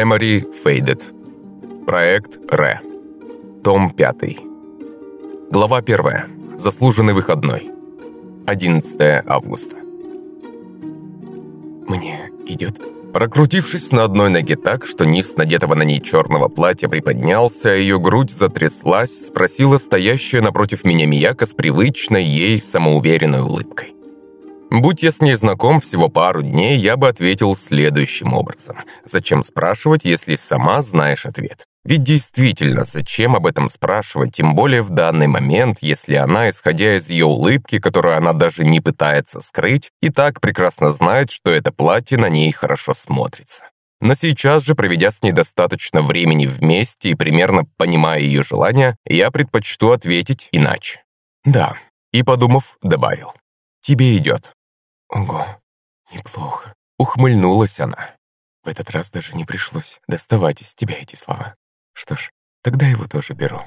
Эмори Фейдед. Проект Ре. Том 5. Глава 1. Заслуженный выходной. 11 августа. «Мне идет?» Прокрутившись на одной ноге так, что низ надетого на ней черного платья приподнялся, а ее грудь затряслась, спросила стоящая напротив меня Мияка с привычной ей самоуверенной улыбкой. Будь я с ней знаком всего пару дней, я бы ответил следующим образом. Зачем спрашивать, если сама знаешь ответ? Ведь действительно, зачем об этом спрашивать, тем более в данный момент, если она, исходя из ее улыбки, которую она даже не пытается скрыть, и так прекрасно знает, что это платье на ней хорошо смотрится. Но сейчас же, проведя с ней достаточно времени вместе и примерно понимая ее желания, я предпочту ответить иначе. «Да». И, подумав, добавил. «Тебе идет». «Ого, неплохо», — ухмыльнулась она. В этот раз даже не пришлось доставать из тебя эти слова. Что ж, тогда его тоже беру.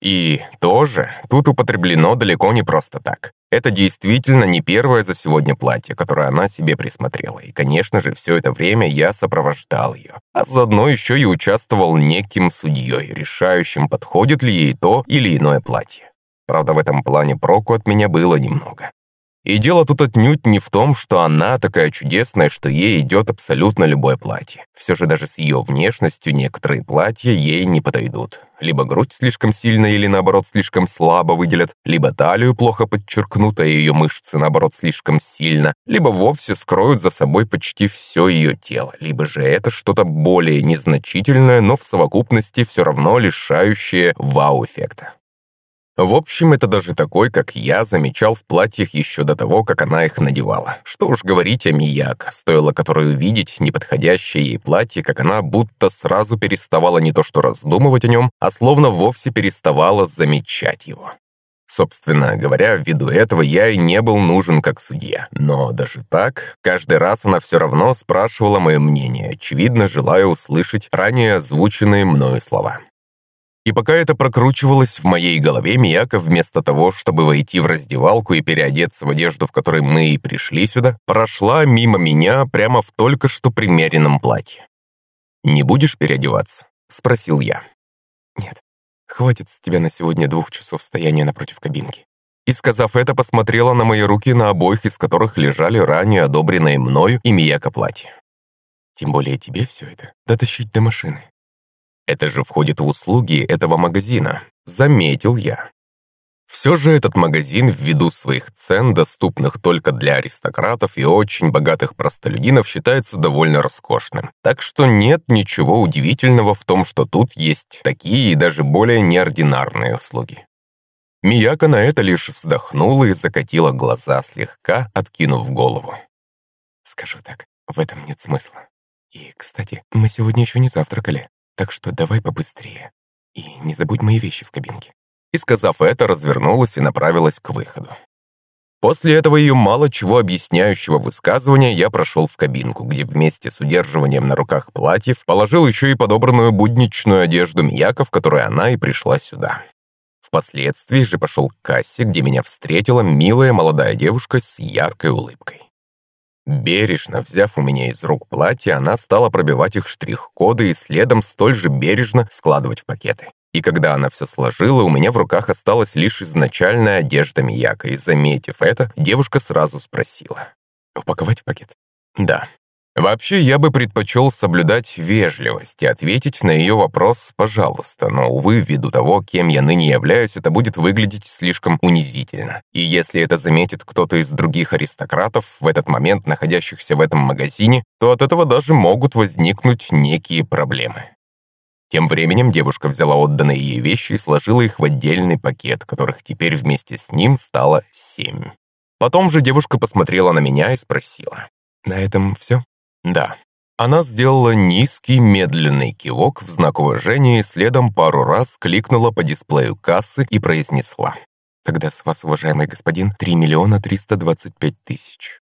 И тоже тут употреблено далеко не просто так. Это действительно не первое за сегодня платье, которое она себе присмотрела. И, конечно же, все это время я сопровождал ее. А заодно еще и участвовал неким судьей, решающим, подходит ли ей то или иное платье. Правда, в этом плане проку от меня было немного. И дело тут отнюдь не в том, что она такая чудесная, что ей идет абсолютно любое платье. Все же даже с ее внешностью некоторые платья ей не подойдут. Либо грудь слишком сильно или, наоборот, слишком слабо выделят, либо талию плохо подчеркнут, а ее мышцы, наоборот, слишком сильно, либо вовсе скроют за собой почти все ее тело, либо же это что-то более незначительное, но в совокупности все равно лишающее вау-эффекта. В общем, это даже такой, как я, замечал в платьях еще до того, как она их надевала. Что уж говорить о Мияк, стоило которой увидеть неподходящее ей платье, как она будто сразу переставала не то что раздумывать о нем, а словно вовсе переставала замечать его. Собственно говоря, ввиду этого я и не был нужен как судья. Но даже так, каждый раз она все равно спрашивала мое мнение, очевидно, желая услышать ранее озвученные мною слова. И пока это прокручивалось в моей голове, Мияка вместо того, чтобы войти в раздевалку и переодеться в одежду, в которой мы и пришли сюда, прошла мимо меня прямо в только что примеренном платье. «Не будешь переодеваться?» — спросил я. «Нет, хватит с тебя на сегодня двух часов стояния напротив кабинки». И, сказав это, посмотрела на мои руки, на обоих из которых лежали ранее одобренные мною и Мияка платье. «Тем более тебе все это дотащить до машины. Это же входит в услуги этого магазина, заметил я. Все же этот магазин ввиду своих цен, доступных только для аристократов и очень богатых простолюдинов, считается довольно роскошным. Так что нет ничего удивительного в том, что тут есть такие и даже более неординарные услуги. Мияка на это лишь вздохнула и закатила глаза, слегка откинув голову. «Скажу так, в этом нет смысла. И, кстати, мы сегодня еще не завтракали. Так что давай побыстрее. И не забудь мои вещи в кабинке». И, сказав это, развернулась и направилась к выходу. После этого ее мало чего объясняющего высказывания я прошел в кабинку, где вместе с удерживанием на руках платьев положил еще и подобранную будничную одежду Мияка, в которой она и пришла сюда. Впоследствии же пошел к кассе, где меня встретила милая молодая девушка с яркой улыбкой. Бережно взяв у меня из рук платье, она стала пробивать их штрих-коды и следом столь же бережно складывать в пакеты. И когда она все сложила, у меня в руках осталась лишь изначальная одежда Мияка, и, заметив это, девушка сразу спросила. «Упаковать в пакет?» «Да». Вообще, я бы предпочел соблюдать вежливость и ответить на ее вопрос «пожалуйста», но, увы, ввиду того, кем я ныне являюсь, это будет выглядеть слишком унизительно. И если это заметит кто-то из других аристократов, в этот момент находящихся в этом магазине, то от этого даже могут возникнуть некие проблемы. Тем временем девушка взяла отданные ей вещи и сложила их в отдельный пакет, которых теперь вместе с ним стало семь. Потом же девушка посмотрела на меня и спросила. «На этом все?» Да. Она сделала низкий медленный кивок в знак уважения и следом пару раз кликнула по дисплею кассы и произнесла. «Тогда с вас, уважаемый господин, 3 миллиона 325 тысяч».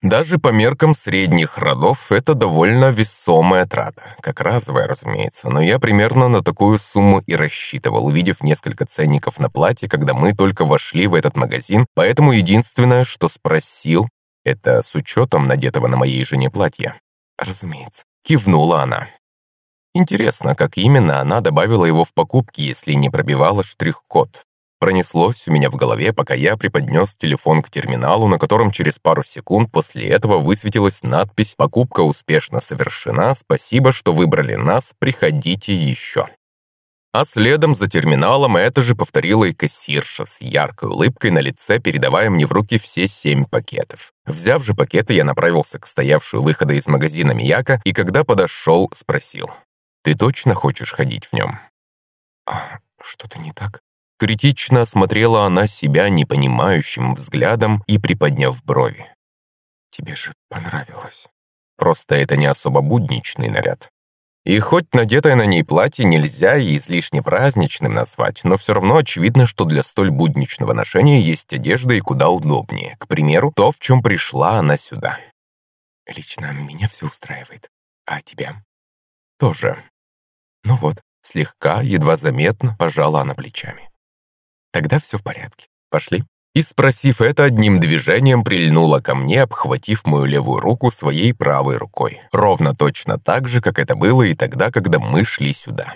Даже по меркам средних родов это довольно весомая трата. Как разовая, разумеется, но я примерно на такую сумму и рассчитывал, увидев несколько ценников на платье, когда мы только вошли в этот магазин, поэтому единственное, что спросил, это с учетом надетого на моей жене платья. Разумеется. Кивнула она. Интересно, как именно она добавила его в покупки, если не пробивала штрих-код. Пронеслось у меня в голове, пока я преподнес телефон к терминалу, на котором через пару секунд после этого высветилась надпись «Покупка успешно совершена. Спасибо, что выбрали нас. Приходите еще». А следом за терминалом это же повторила и кассирша с яркой улыбкой на лице, передавая мне в руки все семь пакетов. Взяв же пакеты, я направился к стоявшему выхода из магазина Мияка и когда подошел, спросил. «Ты точно хочешь ходить в нем?» «А что-то не так?» Критично осмотрела она себя непонимающим взглядом и приподняв брови. «Тебе же понравилось». Просто это не особо будничный наряд. И хоть надетое на ней платье нельзя и излишне праздничным назвать, но все равно очевидно, что для столь будничного ношения есть одежда и куда удобнее. К примеру, то, в чем пришла она сюда. Лично меня все устраивает. А тебя? Тоже. Ну вот, слегка, едва заметно пожала она плечами. Тогда все в порядке. Пошли. И, спросив это, одним движением прильнула ко мне, обхватив мою левую руку своей правой рукой. Ровно точно так же, как это было и тогда, когда мы шли сюда.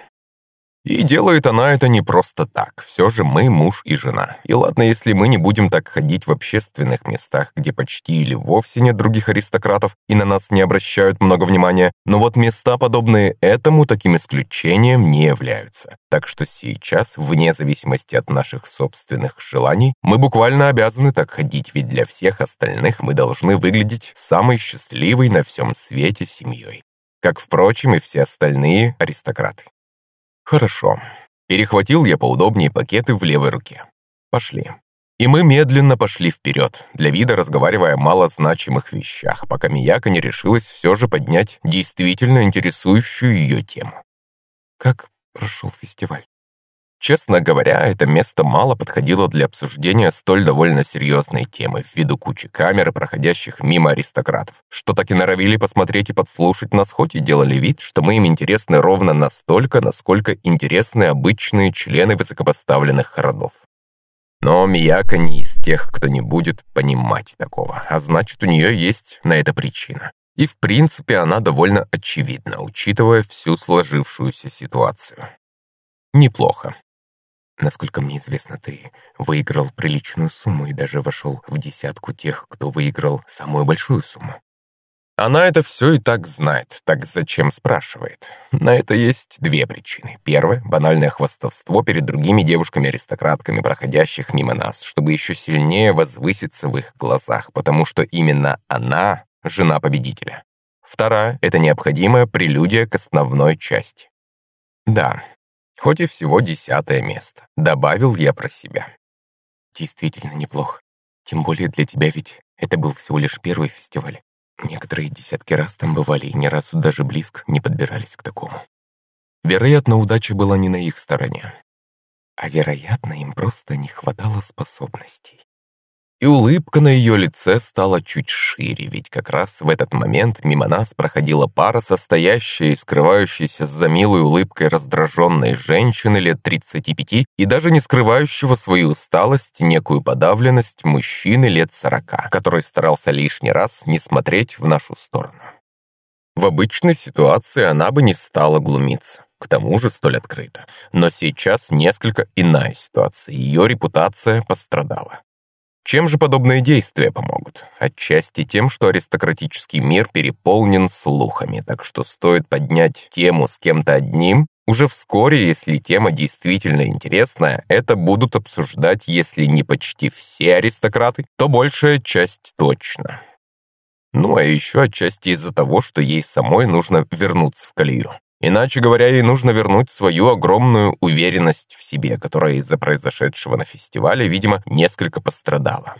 И делает она это не просто так. Все же мы муж и жена. И ладно, если мы не будем так ходить в общественных местах, где почти или вовсе нет других аристократов и на нас не обращают много внимания, но вот места, подобные этому, таким исключением не являются. Так что сейчас, вне зависимости от наших собственных желаний, мы буквально обязаны так ходить, ведь для всех остальных мы должны выглядеть самой счастливой на всем свете семьей. Как, впрочем, и все остальные аристократы. Хорошо. Перехватил я поудобнее пакеты в левой руке. Пошли. И мы медленно пошли вперед, для вида разговаривая о малозначимых вещах, пока Мияка не решилась все же поднять действительно интересующую ее тему. Как прошел фестиваль? Честно говоря, это место мало подходило для обсуждения столь довольно серьезной темы ввиду кучи камер, проходящих мимо аристократов, что так и норовили посмотреть и подслушать нас, хоть и делали вид, что мы им интересны ровно настолько, насколько интересны обычные члены высокопоставленных родов. Но Мияка не из тех, кто не будет понимать такого, а значит, у нее есть на это причина. И в принципе она довольно очевидна, учитывая всю сложившуюся ситуацию. Неплохо. Насколько мне известно, ты выиграл приличную сумму и даже вошел в десятку тех, кто выиграл самую большую сумму. Она это все и так знает, так зачем спрашивает? На это есть две причины. Первое — банальное хвастовство перед другими девушками-аристократками, проходящих мимо нас, чтобы еще сильнее возвыситься в их глазах, потому что именно она — жена победителя. Вторая — это необходимая прелюдия к основной части. Да, хоть и всего десятое место. Добавил я про себя. Действительно неплохо. Тем более для тебя ведь это был всего лишь первый фестиваль. Некоторые десятки раз там бывали и ни разу даже близко не подбирались к такому. Вероятно, удача была не на их стороне. А вероятно, им просто не хватало способностей и улыбка на ее лице стала чуть шире, ведь как раз в этот момент мимо нас проходила пара, состоящая и скрывающаяся за милой улыбкой раздраженной женщины лет 35 и даже не скрывающего свою усталость, некую подавленность мужчины лет 40, который старался лишний раз не смотреть в нашу сторону. В обычной ситуации она бы не стала глумиться, к тому же столь открыто. Но сейчас несколько иная ситуация, ее репутация пострадала. Чем же подобные действия помогут? Отчасти тем, что аристократический мир переполнен слухами, так что стоит поднять тему с кем-то одним, уже вскоре, если тема действительно интересная, это будут обсуждать, если не почти все аристократы, то большая часть точно. Ну а еще отчасти из-за того, что ей самой нужно вернуться в колею. Иначе говоря, ей нужно вернуть свою огромную уверенность в себе, которая из-за произошедшего на фестивале, видимо, несколько пострадала.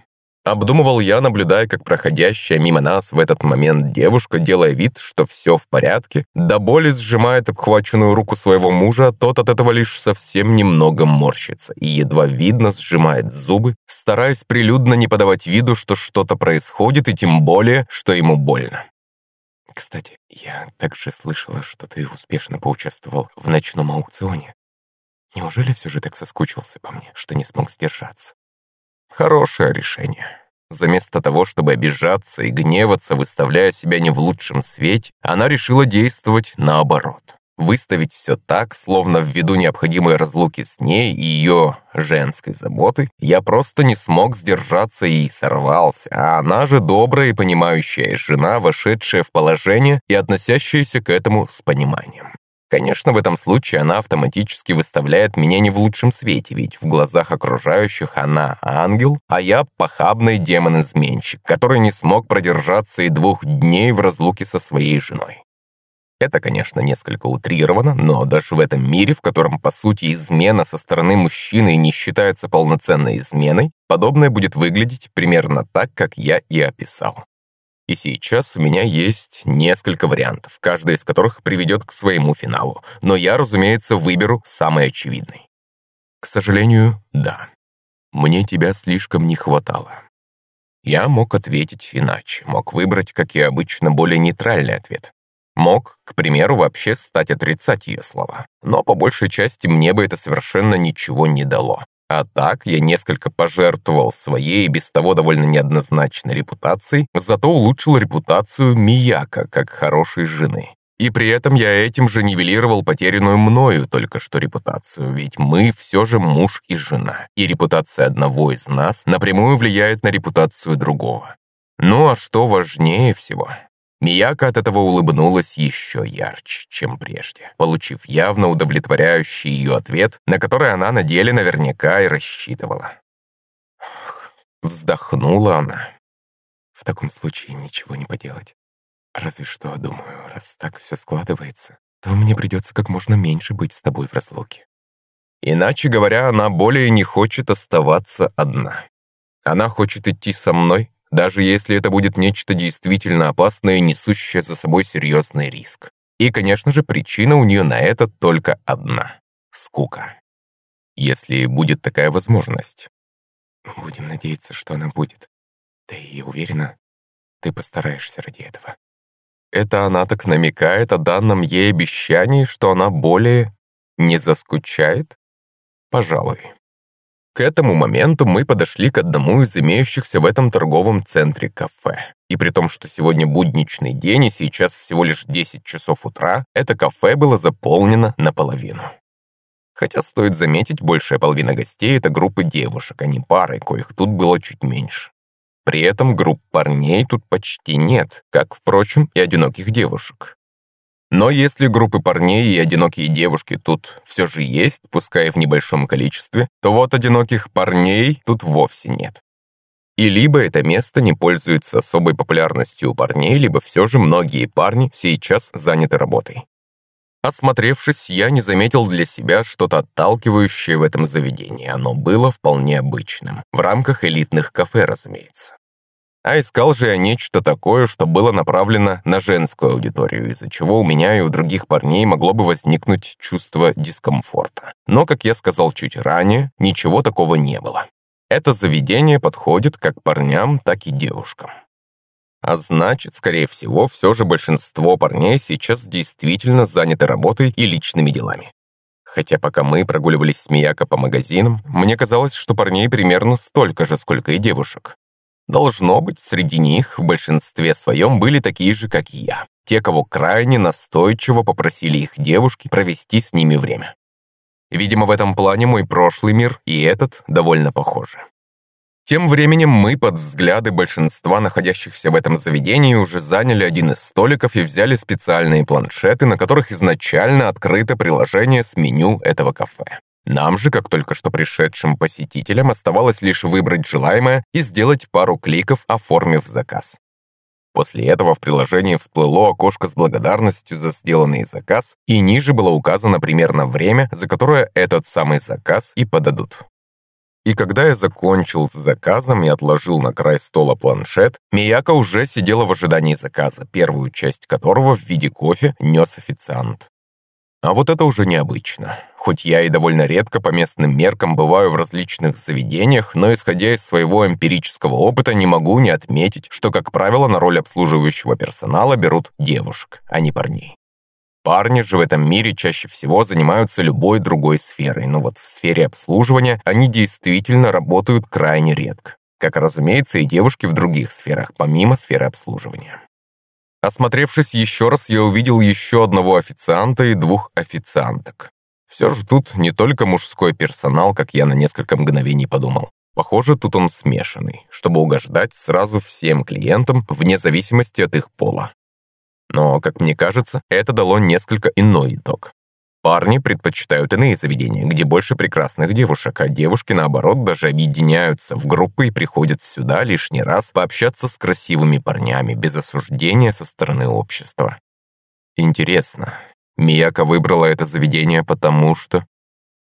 Обдумывал я, наблюдая, как проходящая мимо нас в этот момент девушка, делая вид, что все в порядке, до боли сжимает обхваченную руку своего мужа, а тот от этого лишь совсем немного морщится и едва видно сжимает зубы, стараясь прилюдно не подавать виду, что что-то происходит и тем более, что ему больно. Кстати, я также слышала, что ты успешно поучаствовал в ночном аукционе. Неужели все же так соскучился по мне, что не смог сдержаться? Хорошее решение. Заместо того, чтобы обижаться и гневаться, выставляя себя не в лучшем свете, она решила действовать наоборот. Выставить все так, словно ввиду необходимой разлуки с ней и ее женской заботы, я просто не смог сдержаться и сорвался, а она же добрая и понимающая жена, вошедшая в положение и относящаяся к этому с пониманием. Конечно, в этом случае она автоматически выставляет меня не в лучшем свете, ведь в глазах окружающих она ангел, а я похабный демон-изменщик, который не смог продержаться и двух дней в разлуке со своей женой. Это, конечно, несколько утрировано, но даже в этом мире, в котором, по сути, измена со стороны мужчины не считается полноценной изменой, подобное будет выглядеть примерно так, как я и описал. И сейчас у меня есть несколько вариантов, каждый из которых приведет к своему финалу. Но я, разумеется, выберу самый очевидный. К сожалению, да. Мне тебя слишком не хватало. Я мог ответить иначе, мог выбрать, как и обычно, более нейтральный ответ. Мог, к примеру, вообще стать отрицать ее слова. Но по большей части мне бы это совершенно ничего не дало. А так я несколько пожертвовал своей без того довольно неоднозначной репутацией, зато улучшил репутацию Мияка как хорошей жены. И при этом я этим же нивелировал потерянную мною только что репутацию, ведь мы все же муж и жена, и репутация одного из нас напрямую влияет на репутацию другого. Ну а что важнее всего? Мияка от этого улыбнулась еще ярче, чем прежде, получив явно удовлетворяющий ее ответ, на который она на деле наверняка и рассчитывала. Вздохнула она. В таком случае ничего не поделать. Разве что, думаю, раз так все складывается, то мне придется как можно меньше быть с тобой в разлуке. Иначе говоря, она более не хочет оставаться одна. Она хочет идти со мной, даже если это будет нечто действительно опасное, несущее за собой серьезный риск. И, конечно же, причина у нее на это только одна — скука. Если будет такая возможность. Будем надеяться, что она будет. Да и уверена, ты постараешься ради этого. Это она так намекает о данном ей обещании, что она более не заскучает? Пожалуй. К этому моменту мы подошли к одному из имеющихся в этом торговом центре кафе. И при том, что сегодня будничный день и сейчас всего лишь 10 часов утра, это кафе было заполнено наполовину. Хотя стоит заметить, большая половина гостей — это группы девушек, а не пары, коих тут было чуть меньше. При этом групп парней тут почти нет, как, впрочем, и одиноких девушек. Но если группы парней и одинокие девушки тут все же есть, пускай в небольшом количестве, то вот одиноких парней тут вовсе нет. И либо это место не пользуется особой популярностью у парней, либо все же многие парни сейчас заняты работой. Осмотревшись, я не заметил для себя что-то отталкивающее в этом заведении. Оно было вполне обычным. В рамках элитных кафе, разумеется. А искал же я нечто такое, что было направлено на женскую аудиторию, из-за чего у меня и у других парней могло бы возникнуть чувство дискомфорта. Но, как я сказал чуть ранее, ничего такого не было. Это заведение подходит как парням, так и девушкам. А значит, скорее всего, все же большинство парней сейчас действительно заняты работой и личными делами. Хотя пока мы прогуливались с Мияко по магазинам, мне казалось, что парней примерно столько же, сколько и девушек. Должно быть, среди них в большинстве своем были такие же, как и я. Те, кого крайне настойчиво попросили их девушки провести с ними время. Видимо, в этом плане мой прошлый мир и этот довольно похожи. Тем временем мы под взгляды большинства находящихся в этом заведении уже заняли один из столиков и взяли специальные планшеты, на которых изначально открыто приложение с меню этого кафе. Нам же, как только что пришедшим посетителям, оставалось лишь выбрать желаемое и сделать пару кликов, оформив заказ. После этого в приложении всплыло окошко с благодарностью за сделанный заказ, и ниже было указано примерно время, за которое этот самый заказ и подадут. И когда я закончил с заказом и отложил на край стола планшет, Мияка уже сидела в ожидании заказа, первую часть которого в виде кофе нес официант. А вот это уже необычно. Хоть я и довольно редко по местным меркам бываю в различных заведениях, но исходя из своего эмпирического опыта не могу не отметить, что, как правило, на роль обслуживающего персонала берут девушек, а не парней. Парни же в этом мире чаще всего занимаются любой другой сферой, но вот в сфере обслуживания они действительно работают крайне редко. Как, разумеется, и девушки в других сферах, помимо сферы обслуживания. Осмотревшись еще раз, я увидел еще одного официанта и двух официанток. Все же тут не только мужской персонал, как я на несколько мгновений подумал. Похоже, тут он смешанный, чтобы угождать сразу всем клиентам, вне зависимости от их пола. Но, как мне кажется, это дало несколько иной итог. Парни предпочитают иные заведения, где больше прекрасных девушек, а девушки, наоборот, даже объединяются в группы и приходят сюда лишний раз пообщаться с красивыми парнями без осуждения со стороны общества. Интересно, Мияка выбрала это заведение потому, что...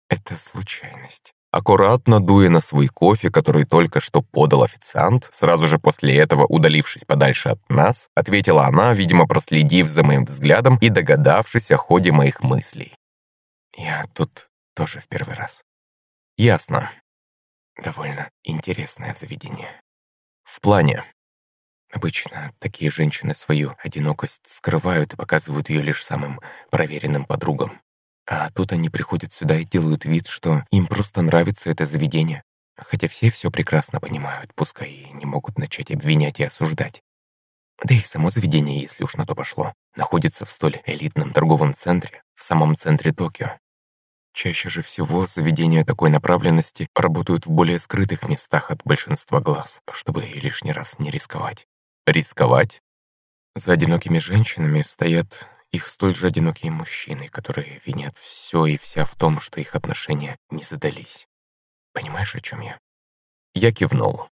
Это случайность. Аккуратно дуя на свой кофе, который только что подал официант, сразу же после этого удалившись подальше от нас, ответила она, видимо, проследив за моим взглядом и догадавшись о ходе моих мыслей. «Я тут тоже в первый раз». «Ясно. Довольно интересное заведение». «В плане?» Обычно такие женщины свою одинокость скрывают и показывают ее лишь самым проверенным подругам. А тут они приходят сюда и делают вид, что им просто нравится это заведение. Хотя все все прекрасно понимают, пускай и не могут начать обвинять и осуждать. Да и само заведение, если уж на то пошло, находится в столь элитном торговом центре, в самом центре Токио. Чаще же всего заведения такой направленности работают в более скрытых местах от большинства глаз, чтобы лишний раз не рисковать. Рисковать? За одинокими женщинами стоят их столь же одинокие мужчины, которые винят все и вся в том, что их отношения не задались. Понимаешь, о чем я? Я кивнул.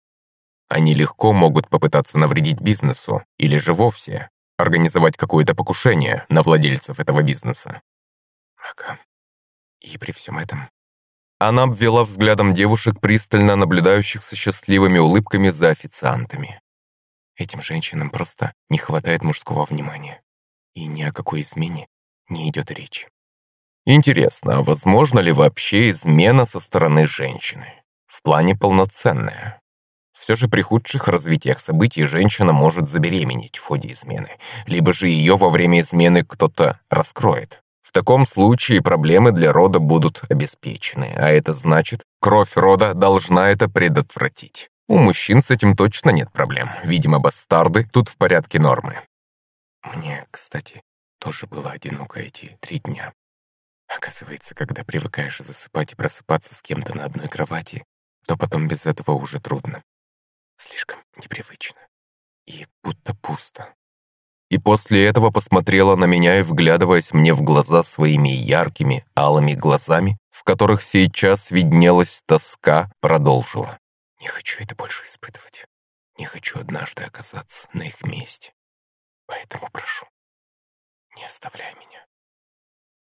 Они легко могут попытаться навредить бизнесу или же вовсе организовать какое-то покушение на владельцев этого бизнеса. Ага. И при всем этом... Она обвела взглядом девушек, пристально наблюдающих со счастливыми улыбками за официантами. Этим женщинам просто не хватает мужского внимания и ни о какой измене не идет речи. Интересно, а возможно ли вообще измена со стороны женщины? В плане полноценная. Все же при худших развитиях событий женщина может забеременеть в ходе измены, либо же ее во время измены кто-то раскроет. В таком случае проблемы для рода будут обеспечены, а это значит, кровь рода должна это предотвратить. У мужчин с этим точно нет проблем. Видимо, бастарды тут в порядке нормы. Мне, кстати, тоже было одиноко эти три дня. Оказывается, когда привыкаешь засыпать и просыпаться с кем-то на одной кровати, то потом без этого уже трудно. Слишком непривычно. И будто пусто. И после этого посмотрела на меня и, вглядываясь мне в глаза своими яркими, алыми глазами, в которых сейчас виднелась тоска, продолжила. Не хочу это больше испытывать. Не хочу однажды оказаться на их месте. Поэтому прошу, не оставляй меня.